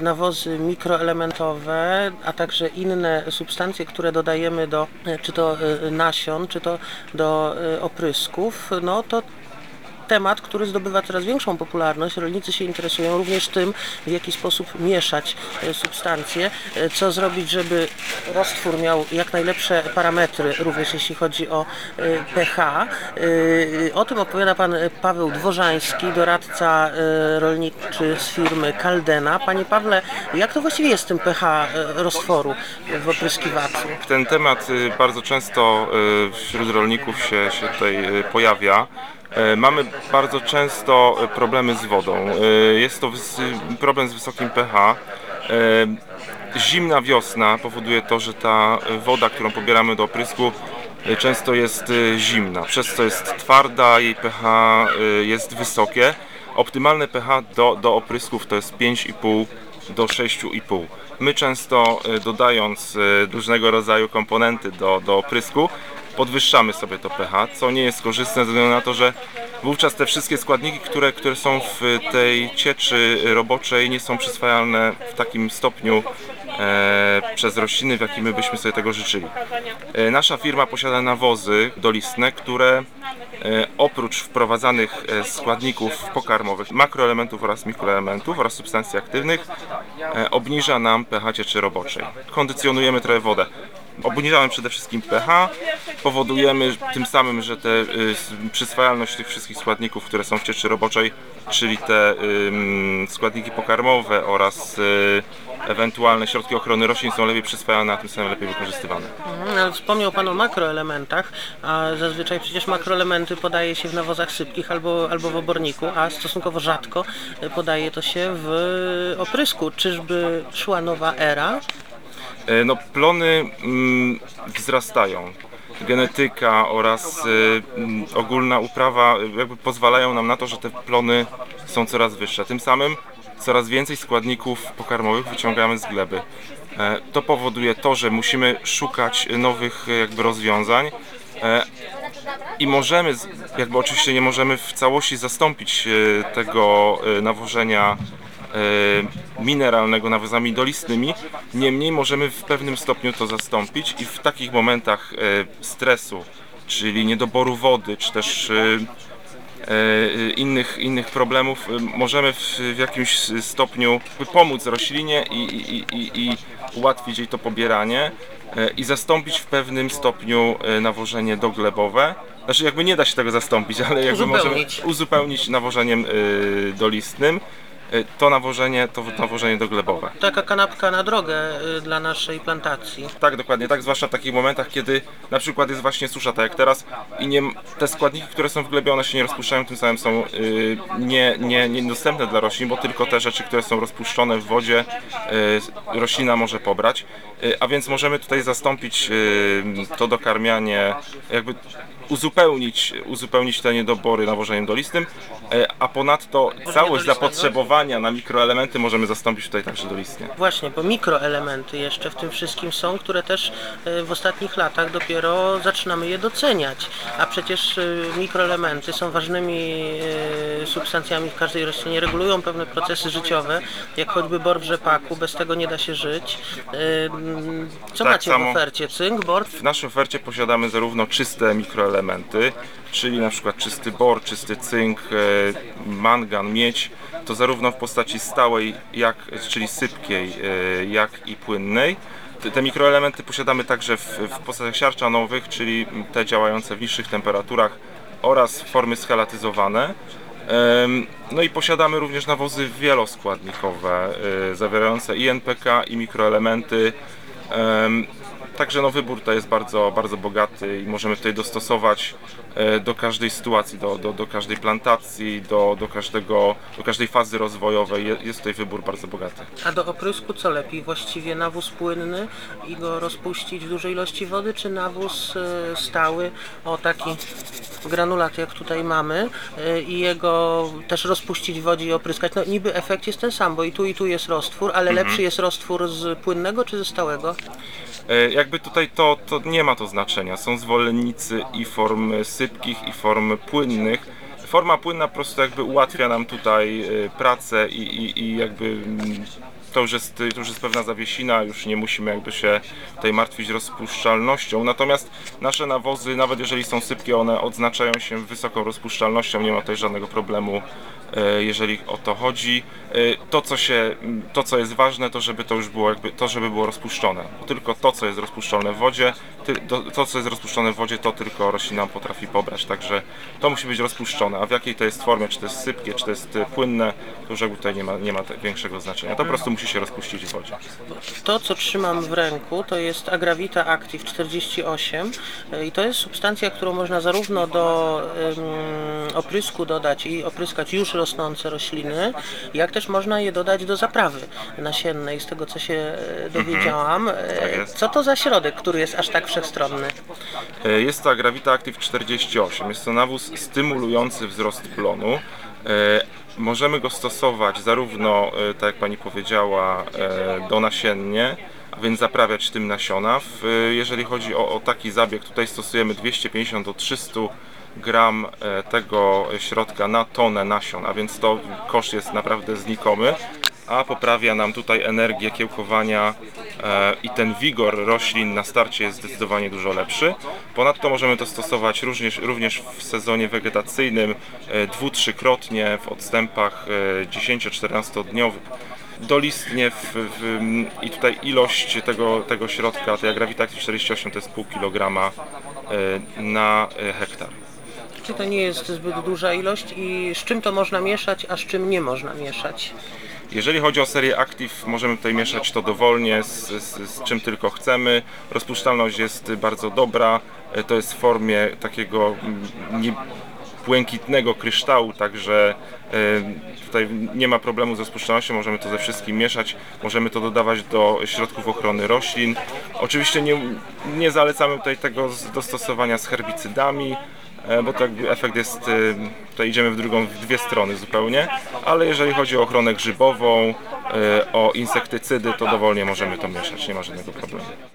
Nawozy mikroelementowe, a także inne substancje, które dodajemy do e, czy to e, nasion, czy to do e, oprysków, no to temat, który zdobywa coraz większą popularność. Rolnicy się interesują również tym, w jaki sposób mieszać e, substancje, e, co zrobić, żeby roztwór miał jak najlepsze parametry, również jeśli chodzi o e, pH. O tym opowiada pan Paweł Dworzański, doradca rolniczy z firmy Caldena. Panie Pawle, jak to właściwie jest z tym pH roztworu w opryskiwaczu? Ten temat y, bardzo często y, wśród rolników się, się tutaj y, pojawia. E, Mamy bardzo często y, problemy z wodą. Y, Jest to problem z wysokim pH. E, Zimna wiosna powoduje to, że ta woda, którą pobieramy do oprysku, często jest zimna, przez co jest twarda, jej pH jest wysokie. Optymalne pH do, do oprysków to jest 5,5 do 6,5. My często dodając różnego rodzaju komponenty do, do oprysku podwyższamy sobie to pH, co nie jest korzystne ze względu na to, że wówczas te wszystkie składniki, które, które są w tej cieczy roboczej nie są przyswajalne w takim stopniu e, przez rośliny, w jakim my byśmy sobie tego życzyli. E, nasza firma posiada nawozy dolistne, które e, oprócz wprowadzanych e, składników pokarmowych, makroelementów oraz mikroelementów oraz substancji aktywnych e, obniża nam pH cieczy roboczej. Kondycjonujemy trochę wodę. Obniżamy przede wszystkim pH, powodujemy tym samym, że te y, przyswajalność tych wszystkich składników, które są w cieczy roboczej, czyli te ym, składniki pokarmowe oraz y, ewentualne środki ochrony roślin są lepiej przyswajalne, a tym samym lepiej wykorzystywane. Mhm, Wspomniał Pan o makroelementach, a zazwyczaj przecież makroelementy podaje się w nawozach sypkich albo, albo w oborniku, a stosunkowo rzadko podaje to się w oprysku. Czyżby szła nowa era? E, No, plony mm, wzrastają. Genetyka oraz y, mm, ogólna uprawa y, jakby pozwalają nam na to, że te plony są coraz wyższe. Tym samym coraz więcej składników pokarmowych wyciągamy z gleby. E, To powoduje to, że musimy szukać nowych y, jakby rozwiązań. E, i możemy, jakby oczywiście nie możemy w całości zastąpić e, tego e, nawożenia mineralnego nawozami dolistnymi, niemniej możemy w pewnym stopniu to zastąpić i w takich momentach e, stresu, czyli niedoboru wody, czy też e, e, innych, innych problemów, e, możemy w, w jakimś stopniu pomóc roślinie i, i, i, i, ułatwić jej to pobieranie e, i zastąpić w pewnym stopniu e, nawożenie doglebowe. Znaczy jakby nie da się tego zastąpić, ale jakby Uzupełnić. możemy uzupełnić nawożeniem e, dolistnym. E, To nawożenie to nawożenie doglebowe. Taka kanapka na drogę y, dla naszej plantacji. Tak, dokładnie, tak, zwłaszcza w takich momentach, kiedy na przykład jest właśnie susza, tak jak teraz, i nie, te składniki, które są w glebie, one się nie rozpuszczają, tym samym są y, nie, nie, niedostępne dla roślin, bo tylko te rzeczy, które są rozpuszczone w wodzie, y, roślina może pobrać. Y, a więc możemy tutaj zastąpić y, to dokarmianie, jakby uzupełnić, uzupełnić te niedobory nawożeniem dolistym, y, a ponadto całość zapotrzebowania na mikroelementy możemy zastąpić tutaj także dolistnie. Właśnie, bo mikroelementy jeszcze w tym wszystkim są, które też y, w ostatnich latach dopiero zaczynamy je doceniać. A przecież y, mikroelementy są ważnymi substancjami w każdej roślinie, regulują pewne procesy życiowe, jak choćby bor w rzepaku, bez tego nie da się żyć. Co Tak macie w ofercie? Cynk, bor? W naszej ofercie posiadamy zarówno czyste mikroelementy, czyli na przykład czysty bor, czysty cynk, e, mangan, miedź, to zarówno w postaci stałej, jak, czyli sypkiej, e, jak i płynnej. Te, mikroelementy posiadamy także w, w postaciach siarczanowych, czyli te działające w niższych temperaturach oraz formy schelatyzowane. No i posiadamy również nawozy wieloskładnikowe, e, zawierające i NPK, i mikroelementy. Także no wybór to jest bardzo, bardzo bogaty i możemy tutaj dostosować e, do każdej sytuacji, do, do, do każdej plantacji, do, do, każdego, do każdej fazy rozwojowej. Je- Jest tutaj wybór bardzo bogaty. A do oprysku co lepiej? Właściwie nawóz płynny i go rozpuścić w dużej ilości wody, czy nawóz e, stały, o taki granulat jak tutaj mamy e, i jego też rozpuścić w wodzie i opryskać? No niby efekt jest ten sam, bo i tu i tu jest roztwór, ale lepszy jest roztwór z płynnego czy ze stałego? E, Jakby tutaj to, to nie ma to znaczenia. Są zwolennicy i form sypkich, i form płynnych. Forma płynna po prostu jakby ułatwia nam tutaj e, pracę i, i, i jakby mm, to już, jest, to już jest pewna zawiesina, już nie musimy jakby się tutaj martwić rozpuszczalnością. Natomiast nasze nawozy, nawet jeżeli są sypkie, one odznaczają się wysoką rozpuszczalnością, nie ma tutaj żadnego problemu, e, jeżeli o to chodzi. E, To co, się, to, co jest ważne, to żeby to już było, jakby, to, żeby było rozpuszczone. Tylko to, co jest rozpuszczone w wodzie, to, co jest rozpuszczone w wodzie, to tylko roślina potrafi pobrać. Także to musi być rozpuszczone. A w jakiej to jest formie, czy to jest sypkie, czy to jest e, płynne, to już jakby tutaj nie ma, nie ma te- większego znaczenia. To po prostu musi się rozpuścić w wodzie. To, co trzymam w ręku, to jest Agravita Active 48 e, i to jest substancja, którą można zarówno do oprysku dodać i opryskać już rosnące rośliny, jak też można je dodać do zaprawy nasiennej, z tego co się e, dowiedziałam. E, Tak. Co to za środek, który jest aż tak wszechstronny? Jest to Gravita Active 48. Jest to nawóz stymulujący wzrost plonu. Możemy go stosować zarówno, e, tak jak Pani powiedziała, e, do nasiennie, a więc zaprawiać tym nasiona. E, Jeżeli chodzi o, o taki zabieg, tutaj stosujemy 250 do 300 gram tego środka na tonę nasion, a więc to koszt jest naprawdę znikomy a poprawia nam tutaj energię kiełkowania e, i ten wigor roślin na starcie jest zdecydowanie dużo lepszy. Ponadto możemy to stosować również, również w sezonie wegetacyjnym e, dwu, trzykrotnie w odstępach e, 10-14 dniowych dolistnie w, w, i tutaj ilość tego, tego środka, tej Agravitax 48 to jest pół kilograma e, na e, hektar. Czy to nie jest zbyt duża ilość i z czym to można mieszać, a z czym nie można mieszać? Jeżeli chodzi o serię Active, możemy tutaj mieszać to dowolnie, z, z, z czym tylko chcemy. Rozpuszczalność jest bardzo dobra. E, To jest w formie takiego mm, nie, błękitnego kryształu, także e, tutaj nie ma problemu z rozpuszczalnością, możemy to ze wszystkim mieszać, możemy to dodawać do środków ochrony roślin. Oczywiście nie, nie zalecamy tutaj tego z- do stosowania z herbicydami, bo to jakby efekt jest, e, tutaj idziemy w drugą, w dwie strony zupełnie, ale jeżeli chodzi o ochronę grzybową, e, o insektycydy, to dowolnie możemy to mieszać, nie ma żadnego problemu.